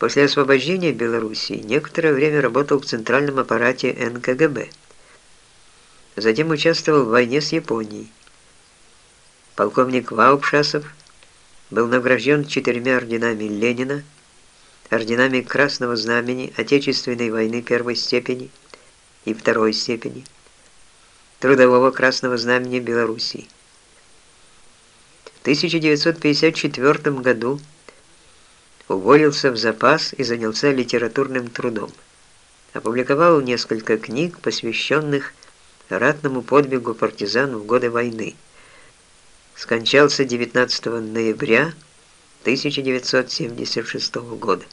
После освобождения Белоруссии некоторое время работал в центральном аппарате НКГБ. Затем участвовал в войне с Японией. Полковник Ваупшасов был награжден четырьмя орденами Ленина, орденами Красного Знамени Отечественной войны первой степени и второй степени, Трудового Красного Знамени Белоруссии. В 1954 году уволился в запас и занялся литературным трудом. Опубликовал несколько книг, посвященных ратному подвигу партизан в годы войны. Скончался 19 ноября 1976 года.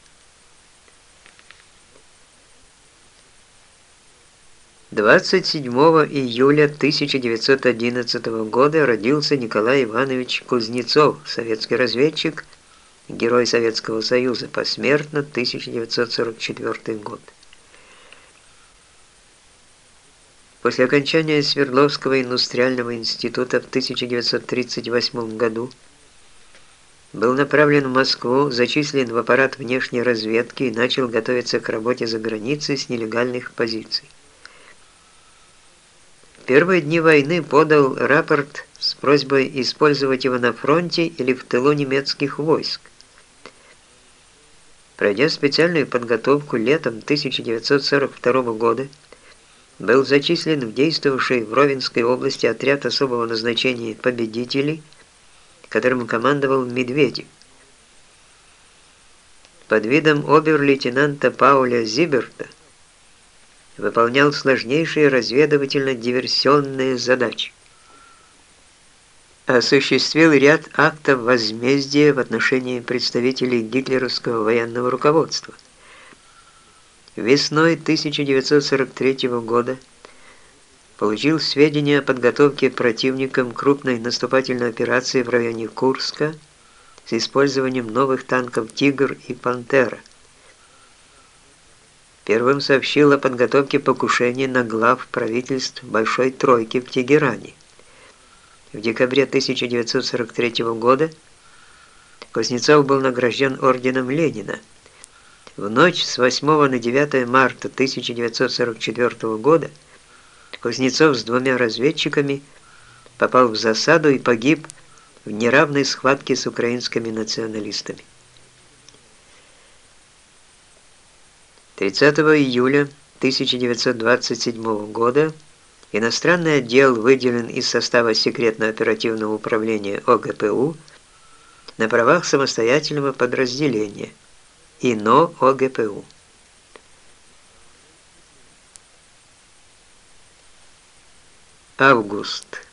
27 июля 1911 года родился Николай Иванович Кузнецов, советский разведчик, Герой Советского Союза, посмертно 1944 год. После окончания Свердловского индустриального института в 1938 году был направлен в Москву, зачислен в аппарат внешней разведки и начал готовиться к работе за границей с нелегальных позиций первые дни войны подал рапорт с просьбой использовать его на фронте или в тылу немецких войск. Пройдя специальную подготовку летом 1942 года, был зачислен в действовавший в Ровенской области отряд особого назначения победителей, которым командовал Медведев. Под видом обер-лейтенанта Пауля Зиберта выполнял сложнейшие разведывательно-диверсионные задачи. Осуществил ряд актов возмездия в отношении представителей гитлеровского военного руководства. Весной 1943 года получил сведения о подготовке противником крупной наступательной операции в районе Курска с использованием новых танков «Тигр» и «Пантера». Первым сообщил о подготовке покушения на глав правительств Большой Тройки в Тегеране. В декабре 1943 года Кузнецов был награжден орденом Ленина. В ночь с 8 на 9 марта 1944 года Кузнецов с двумя разведчиками попал в засаду и погиб в неравной схватке с украинскими националистами. 30 июля 1927 года иностранный отдел выделен из состава секретно-оперативного управления ОГПУ на правах самостоятельного подразделения ИНО ОГПУ. Август.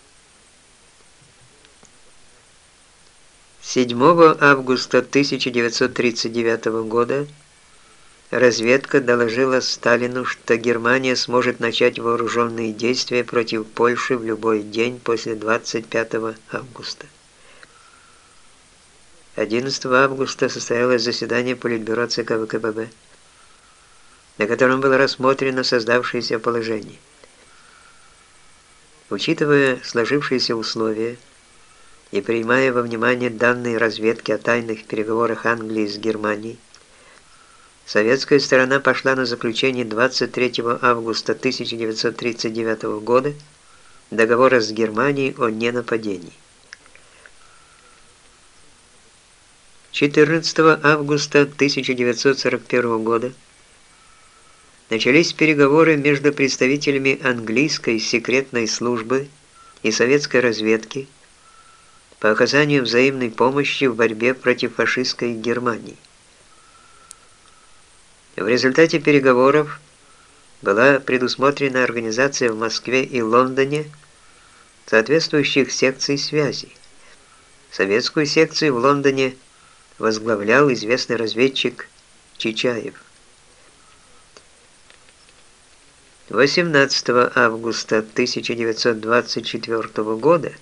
7 августа 1939 года разведка доложила Сталину, что Германия сможет начать вооруженные действия против Польши в любой день после 25 августа. 11 августа состоялось заседание Политбюро ЦК ВКПБ, на котором было рассмотрено создавшееся положение. Учитывая сложившиеся условия и принимая во внимание данные разведки о тайных переговорах Англии с Германией, Советская сторона пошла на заключение 23 августа 1939 года договора с Германией о ненападении. 14 августа 1941 года начались переговоры между представителями английской секретной службы и советской разведки по оказанию взаимной помощи в борьбе против фашистской Германии. В результате переговоров была предусмотрена организация в Москве и Лондоне соответствующих секций связи. Советскую секцию в Лондоне возглавлял известный разведчик Чичаев. 18 августа 1924 года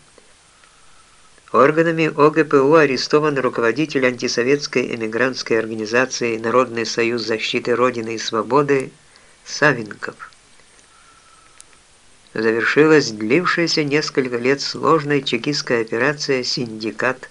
Органами ОГПУ арестован руководитель антисоветской эмигрантской организации Народный союз защиты Родины и Свободы Савенков. Завершилась длившаяся несколько лет сложная чекистская операция «Синдикат»